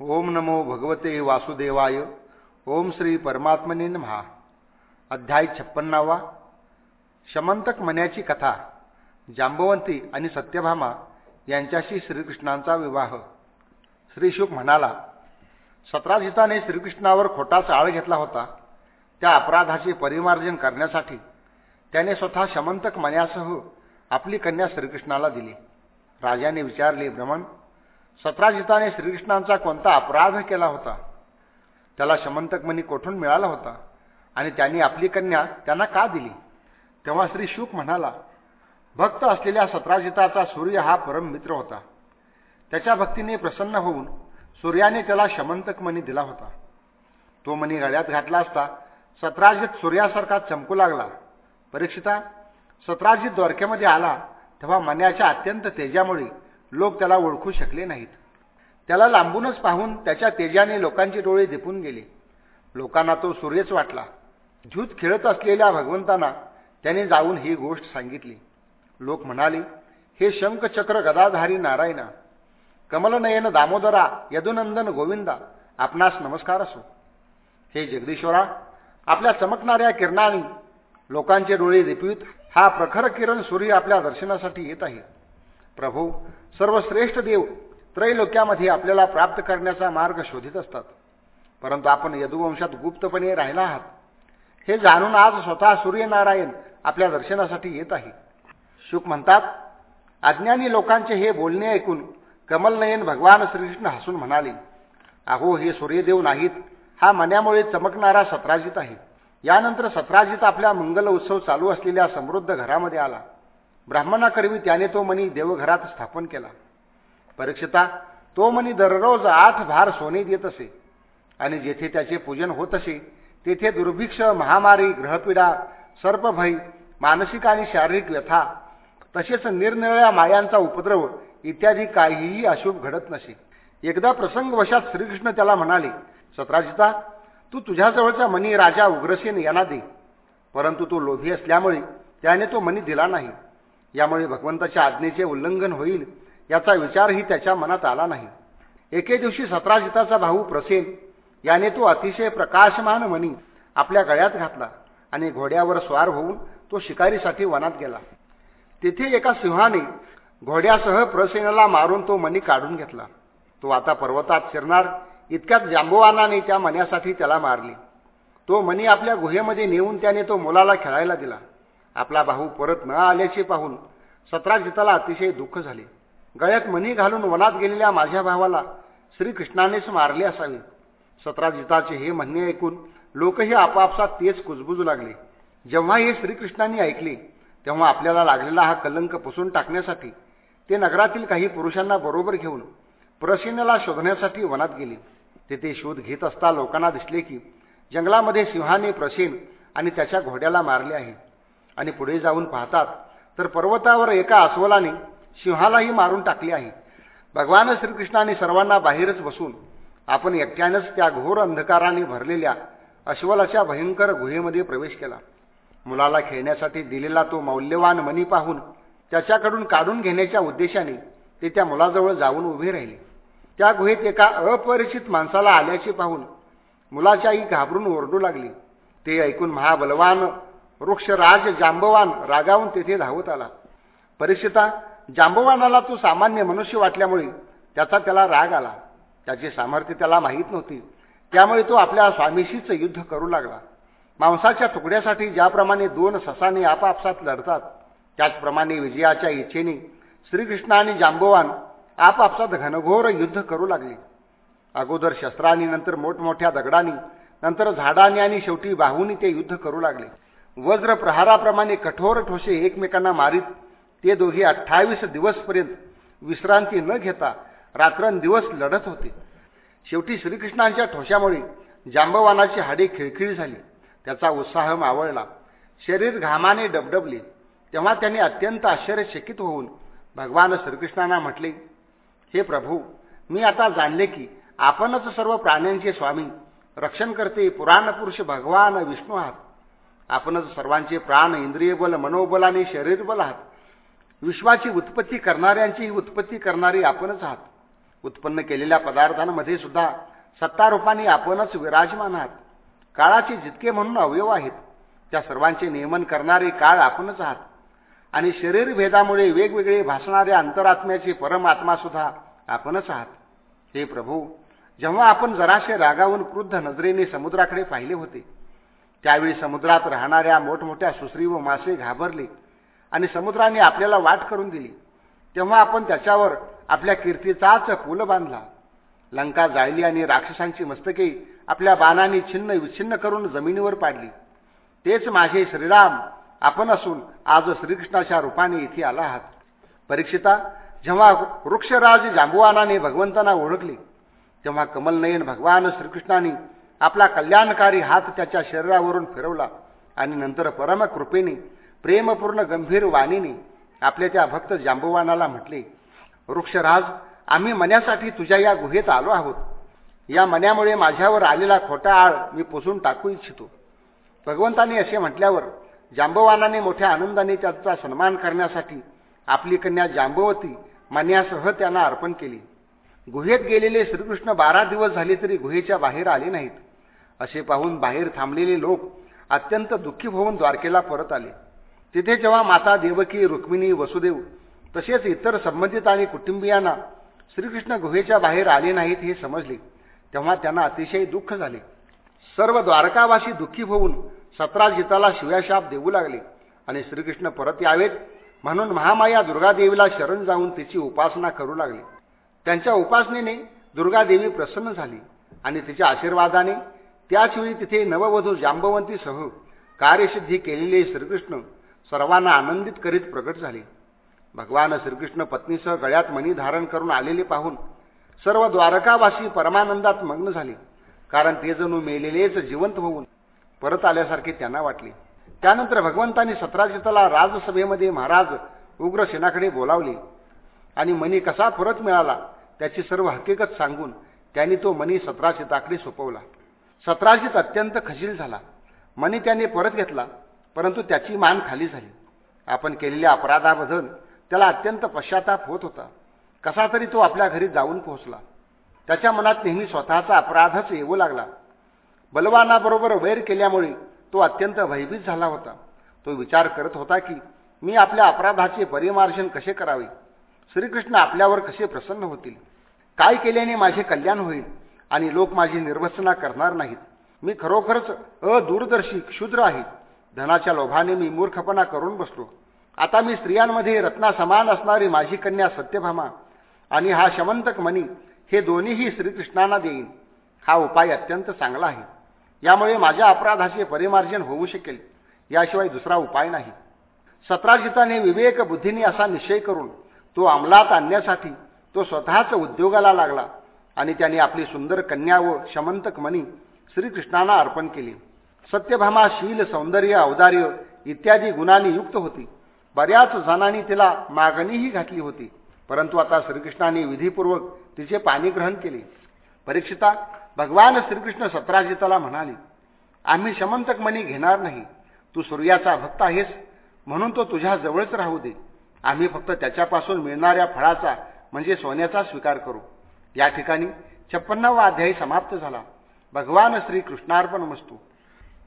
ओम नमो भगवते वासुदेवाय. ओम श्री परमात्मने महा अध्याय छप्पन्नावा. शमंतक मन्याची कथा. जांबवंती आणि सत्यभामा यांच्याशी श्रीकृष्णांचा विवाह. श्रीशुक म्हणाला सत्राजिताने श्रीकृष्णावर खोटाच आळ घेतला होता. त्या अपराधाचे परिमार्जन करण्यासाठी त्याने स्वतः शमंतक मन्यासह आपली कन्या श्रीकृष्णाला दिली. राजाने विचारले भ्रमण सत्राजिताने श्रीकृष्णांचा कोणता अपराध केला होता? त्याला शमंतकमणी कोठून मिळाला होता? आणि त्यांनी आपली कन्या त्यांना का दिली? तेव्हा श्री शुक म्हणाला भक्त असलेल्या सत्राजिताचा सूर्य हा परम मित्र होता. त्याच्या भक्तीने प्रसन्न होऊन सूर्याने त्याला शमंतक मणी दिला होता. तो मणी गळ्यात घातला असता सत्राजित सूर्यासारखा चमकू लागला. परीक्षिता सत्राजित द्वारकेमध्ये आला तेव्हा मन्याच्या अत्यंत तेजामुळे लोक त्याला ओळखू शकले नाहीत. त्याला लांबूनच पाहून त्याच्या तेजाने लोकांचे डोळे दिपून गेले. लोकांना तो सूर्यच वाटला. झूत खेळत असलेल्या भगवंतांना त्याने जाऊन ही गोष्ट सांगितली. लोक म्हणाले हे शंखचक्र गदाधारी नारायणा कमलनयन दामोदरा यदुनंदन गोविंदा आपणास नमस्कार असो. हे जगदीश्वरा आपल्या चमकणाऱ्या किरणाने लोकांचे डोळे रिपवीत हा प्रखर किरण सूर्य आपल्या दर्शनासाठी येत आहे. प्रभू सर्वश्रेष्ठ देव त्रैलोक्यामध्ये आपल्याला प्राप्त करण्याचा मार्ग शोधित असतात. परंतु आपण यदुवंशात गुप्तपणे राहिला आहात. हे जाणून आज स्वतः सूर्यनारायण आपल्या दर्शनासाठी येत आहे. शुक म्हणतात अज्ञानी लोकांचे हे बोलणे ऐकून कमलनयन भगवान श्रीकृष्ण हसून म्हणाले अहो हे सूर्यदेव नाहीत. हा मन्यामुळे चमकणारा सत्राजित आहे. यानंतर सत्राजित आपल्या मंगल उत्सव चालू असलेल्या समृद्ध घरामध्ये आला. ब्राह्मणाकरवी त्याने तो मनी देवघरात स्थापन केला. परीक्षिता तो मनी दररोज आठ भार सोने देत असे. आणि जेथे त्याचे पूजन होत असे तेथे दुर्भिक्ष महामारी ग्रहपीडा सर्पभय मानसिक आणि शारीरिक व्यथा तसेच निरनिराळ्या मायांचा उपद्रव इत्यादी काहीही अशुभ घडत नसे. एकदा प्रसंगवशात श्रीकृष्ण त्याला म्हणाले सत्राजिता तू तुझ्याजवळचा मनी राजा उग्रसेन यांना दे. परंतु तो लोभी असल्यामुळे त्याने तो मनी दिला नाही. यामुळे भगवंताच्या आज्ञेचे उल्लंघन होईल याचा विचारही त्याच्या मनात आला नाही. एके दिवशी सत्राजिताचा भाऊ प्रसेन याने तो अतिशय प्रकाशमान मणी आपल्या गळ्यात घातला आणि घोड्यावर स्वार होऊन तो शिकारीसाठी वनात गेला. तेथे एका सिंहाने घोड्यासह प्रसेनाला मारून तो मणी काढून घेतला. तो आता पर्वतात शिरणार इतक्यात जांबोवानाने त्या मण्यासाठी त्याला मारली. तो मणी आपल्या गुहेमध्ये नेऊन त्याने तो मुलाला खेळायला दिला. आपला भाऊ परत न आल्याचे पाहून सत्राजिताला अतिशय दुःख झाले. गळ्यात मणी घालून वनात गेलेल्या माझ्या भावाला श्रीकृष्णानेच मारले असावे. सत्राजिताचे हे म्हणणे ऐकून लोकही आपापसात तेच कुजबुजू लागले. जेव्हा हे श्रीकृष्णांनी ऐकले तेव्हा आपल्याला लागलेला हा कलंक पुसून टाकण्यासाठी ते नगरातील काही पुरुषांना बरोबर घेऊन प्रसेनला शोधण्यासाठी वनात गेले. तेथे शोध घेत असता लोकांना दिसले की जंगलामध्ये सिंहाने प्रसेन आणि त्याच्या घोड्याला मारले आहे. आणि पुढे जाऊन पाहतात. तर पर्वतावर एका अस्वलाने सिंहालाही मारून टाकले आहे. भगवान श्रीकृष्णाने सर्वांना बाहेरच बसून आपण एकट्यानंच त्या घोर अंधकाराने भरलेल्या अस्वलाच्या भयंकर गुहेमध्ये प्रवेश केला. मुलाला खेळण्यासाठी दिलेला तो मौल्यवान मनी पाहून त्याच्याकडून काढून घेण्याच्या उद्देशाने ते त्या मुलाजवळ जाऊन उभे राहिले. त्या गुहेत एका अपरिचित माणसाला आल्याचे पाहून मुलाची आई घाबरून ओरडू लागली. ते ऐकून महाबलवान वृक्षराज जांबवान रागावून तेथे धावत आला. परीक्षिता जांबवानाला तो सामान्य मनुष्य वाटल्यामुळे त्याचा त्याला राग आला. त्याचे सामर्थ्य त्याला माहीत नव्हते. त्यामुळे तो आपल्या स्वामीशीच युद्ध करू लागला. मांसाच्या तुकड्यासाठी ज्याप्रमाणे दोन ससाने आपापसात लढतात त्याचप्रमाणे विजयाच्या इच्छेने श्रीकृष्ण आणि जांबवान आपापसात घनघोर युद्ध करू लागले. अगोदर शस्त्रांनी नंतर मोठमोठ्या दगडांनी नंतर झाडांनी आणि शेवटी बाहूनी ते युद्ध करू लागले. वज्र प्रहाराप्रमाणे कठोर ठोसे एकमेकांना मारीत ते दोघे अठ्ठावीस दिवसपर्यंत विश्रांती न घेता रात्रंदिवस लढत होते. शेवटी श्रीकृष्णांच्या ठोशामुळे जांबवानाची हाडे खिळखिळी झाली. त्याचा उत्साह मावळला. शरीर घामाने डबडबले. तेव्हा त्यांनी अत्यंत आश्चर्यचकित होऊन भगवान श्रीकृष्णांना म्हटले हे प्रभू मी आता जाणले की आपणच सर्व प्राण्यांचे स्वामी. रक्षण करते पुराणपुरुष भगवान विष्णू आहात. आपणच सर्वांचे प्राण इंद्रिय बल मनोबल आणि शरीर बल आहात. विश्वाची उत्पत्ती करणाऱ्यांचीही उत्पत्ती करणारी आपणच आहात. उत्पन्न केलेल्या पदार्थांमध्ये सुद्धा सत्तारूपाने आपणच विराजमान आहात. काळाचे जितके म्हणून अवयव आहेत त्या सर्वांचे नियमन करणारे काळ आपणच आहात. आणि शरीर भेदामुळे वेगवेगळे भासणाऱ्या अंतरात्म्याचे परमात्मा सुद्धा आपणच आहात. हे प्रभू जेव्हा आपण जराशे रागावून क्रुद्ध नजरेने समुद्राकडे पाहिले होते त्यावेळी समुद्रात राहणाऱ्या मोठमोठ्या सुसरी व मासे घाबरले आणि समुद्राने आपल्याला वाट करून दिली. तेव्हा आपण त्याच्यावर आपल्या कीर्तीचाच पूल बांधला. लंका जाळली आणि राक्षसांची मस्तके आपल्या बाणाने छिन्न विच्छिन्न करून जमिनीवर पाडली. तेच माझे श्रीराम आपण असून आज श्रीकृष्णाच्या रूपाने इथे आला आहात. परीक्षिता जेव्हा वृक्षराज जांबुवानाने भगवंतांना ओळखले तेव्हा कमलनयन भगवान श्रीकृष्णाने आपला कल्याणकारी हात त्याच्या शरीरावरून फिरवला. आणि नंतर परमकृपेने प्रेमपूर्ण गंभीर वाणीने आपल्या त्या भक्त जांबुवानाला म्हटले वृक्षराज आम्ही मन्यासाठी तुझ्या या गुहेत आलो आहोत. या मन्यामुळे माझ्यावर आलेला खोटा आळ मी पुसून टाकू इच्छितो. भगवंतांनी असे म्हटल्यावर जांबवानाने मोठ्या आनंदाने त्याचा सन्मान करण्यासाठी आपली कन्या जांबवती मन्यासह त्यांना अर्पण केली. गुहेत गेलेले श्रीकृष्ण बारा दिवस झाले तरी गुहेच्या बाहेर आले नाहीत. असे पाहून बाहेर थांबलेले लोक अत्यंत दुःखी होऊन द्वारकेला परत आले. तिथे जेव्हा माता देवकी रुक्मिणी वसुदेव तसेच इतर संबंधित आणि कुटुंबियांना श्रीकृष्ण गुहेच्या बाहेर आले नाहीत हे समजले तेव्हा त्यांना अतिशय दुःख झाले. सर्व द्वारकावासी दुःखी होऊन सत्राजिताला शिव्याशाप देऊ लागले आणि श्रीकृष्ण परत यावेत म्हणून महामाया दुर्गादेवीला शरण जाऊन तिची उपासना करू लागली. त्यांच्या उपासनेने दुर्गादेवी प्रसन्न झाली आणि तिच्या आशीर्वादाने त्याचवेळी तिथे नववधू जांबवंतीसह कार्यसिद्धी केलेले श्रीकृष्ण सर्वांना आनंदित करीत प्रकट झाले. भगवान श्रीकृष्ण पत्नीसह गळ्यात मणी धारण करून आलेले पाहून सर्व द्वारकावासी परमानंदात मग्न झाले कारण ते जणू मेलेलेच जिवंत होऊन परत आल्यासारखे त्यांना वाटले. त्यानंतर भगवंतांनी सतराजिताला राजसभेमध्ये महाराज उग्रसेनाकडे बोलावले आणि मणी कसा परत मिळाला त्याची सर्व हकीकत सांगून त्यांनी तो मणी सत्राजिताकडे सोपवला. सतराजीत अत्यंत खजील झाला. मनी त्याने परत घेतला परंतु त्याची मान खाली झाली. आपण केलेल्या अपराधाबद्दल त्याला अत्यंत पश्चाताप होत होता. कसा तरी तो आपल्या घरी जाऊन पोहोचला. त्याच्या मनात नेहमी स्वतःचा अपराधच येऊ लागला. बलवानाबरोबर वैर केल्यामुळे तो अत्यंत भयभीत झाला होता. तो विचार करत होता की मी आपल्या अपराधाचे परिमार्जन कसे करावे? श्रीकृष्ण आपल्यावर कसे प्रसन्न होतील? काय केल्याने माझे कल्याण होईल? आणि लोक माझी निर्वसना करणार नाहीत. मी खरोखरच अदूरदर्शी क्षुद्र आहे. धनाच्या लोभाने मी मूर्खपणा करून बसलो. आता मी स्त्रियांमध्ये रत्ना समान असणारी माझी कन्या सत्यभामा आणि हा शमंतक मणी हे दोन्हीही श्रीकृष्णांना देईन. हा उपाय अत्यंत चांगला आहे. यामुळे माझ्या अपराधाचे परिमार्जन होऊ शकेल. याशिवाय दुसरा उपाय नाही. सत्राजिताने विवेक बुद्धीने असा निश्चय करून तो अंमलात आणण्यासाठी तो स्वतःच उद्योगाला लागला. आणि त्याने आपली सुंदर कन्या व शमंतक मणी श्रीकृष्णांना अर्पण केली. सत्यभामा शील सौंदर्य औदार्य इत्यादी गुणांनी युक्त होती. बऱ्याच जणांनी तिला मागणीही घातली होती. परंतु आता श्रीकृष्णाने विधीपूर्वक तिचे पाणी ग्रहण केले. परीक्षिता भगवान श्रीकृष्ण सत्राजिताला म्हणाले आम्ही शमंतक मणी घेणार नाही. तू सूर्याचा भक्त आहेस म्हणून तो तुझ्या जवळच राहू दे. आम्ही फक्त त्याच्यापासून मिळणाऱ्या फळाचा म्हणजे सोन्याचा स्वीकार करू. या ठिकाणी छप्पन्नावा अध्यायी समाप्त झाला. भगवान श्रीकृष्णार्पण मस्तू